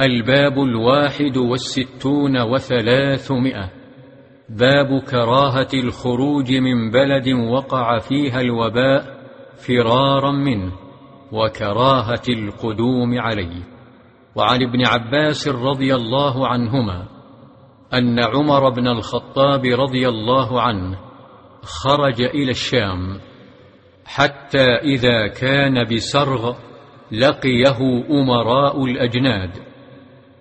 الباب الواحد والستون وثلاثمائة. باب كراهة الخروج من بلد وقع فيها الوباء فرارا منه وكراهة القدوم عليه. وعن ابن عباس رضي الله عنهما أن عمر بن الخطاب رضي الله عنه خرج إلى الشام حتى إذا كان بسرغ لقيه أمراء الأجناد.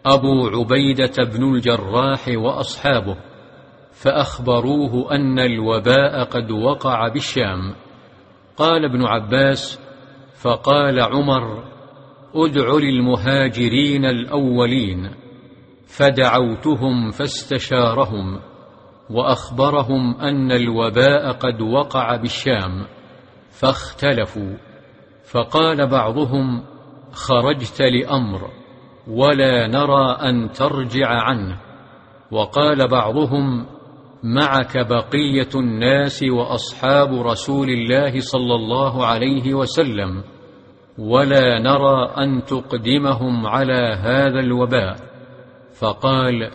أبو عبيدة بن الجراح وأصحابه فأخبروه أن الوباء قد وقع بالشام. قال ابن عباس فقال عمر أدع للمهاجرين الأولين. فدعوتهم فاستشارهم وأخبرهم أن الوباء قد وقع بالشام فاختلفوا. فقال بعضهم خرجت لأمر. ولا نرى أن ترجع عنه. وقال بعضهم معك بقية الناس وأصحاب رسول الله صلى الله عليه وسلم. ولا نرى أن تقدمهم على هذا الوباء. فقال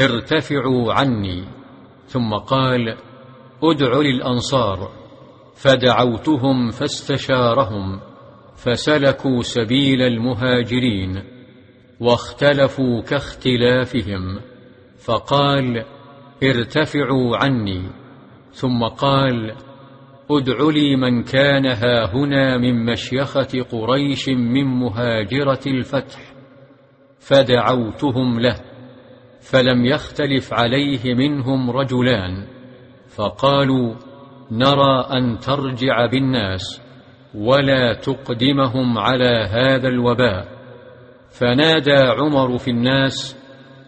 ارتفعوا عني. ثم قال ادع للأنصار. فدعوتهم فاستشارهم فسلكوا سبيل المهاجرين. واختلفوا كاختلافهم فقال ارتفعوا عني. ثم قال ادع لي من كان ها هنا من مشيخة قريش من مهاجرة الفتح فدعوتهم له فلم يختلف عليه منهم رجلان فقالوا نرى أن ترجع بالناس ولا تقدمهم على هذا الوباء. فنادى عمر في الناس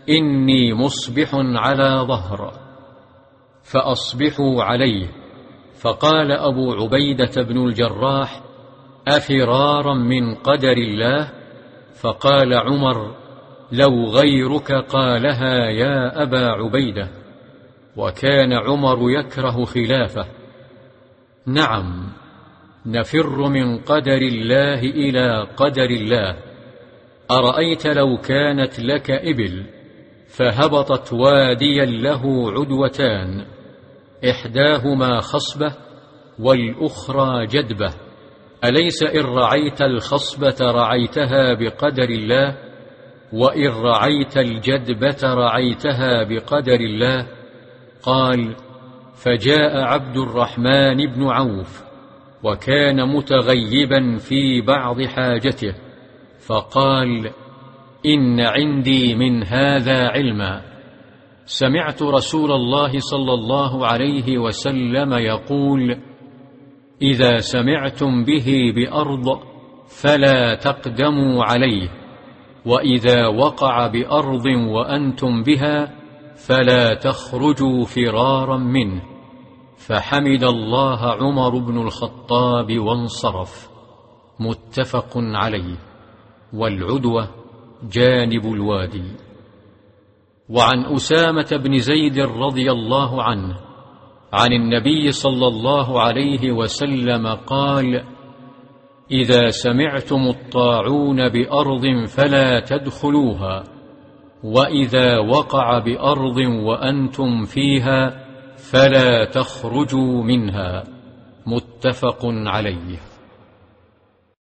إني مصبح على ظهر. فأصبحوا عليه فقال أبو عبيدة بن الجراح أفرارا من قدر الله؟ فقال عمر لو غيرك قالها يا أبا عبيدة. وكان عمر يكره خلافه. نعم نفر من قدر الله إلى قدر الله. أرأيت لو كانت لك إبل فهبطت واديا له عدوتان إحداهما خصبة والأخرى جدبة أليس إن رعيت الخصبة رعيتها بقدر الله؟ وإن رعيت الجدبة رعيتها بقدر الله؟ قال فجاء عبد الرحمن بن عوف وكان متغيبا في بعض حاجته. فقال إن عندي من هذا علما. سمعت رسول الله صلى الله عليه وسلم يقول إذا سمعتم به بأرض فلا تقدموا عليه وإذا وقع بأرض وأنتم بها فلا تخرجوا فرارا منه. فحمد الله عمر بن الخطاب وانصرف. متفق عليه. والعدوة جانب الوادي. وعن أسامة بن زيد رضي الله عنه عن النبي صلى الله عليه وسلم قال إذا سمعتم الطاعون بأرض فلا تدخلوها وإذا وقع بأرض وأنتم فيها فلا تخرجوا منها. متفق عليه.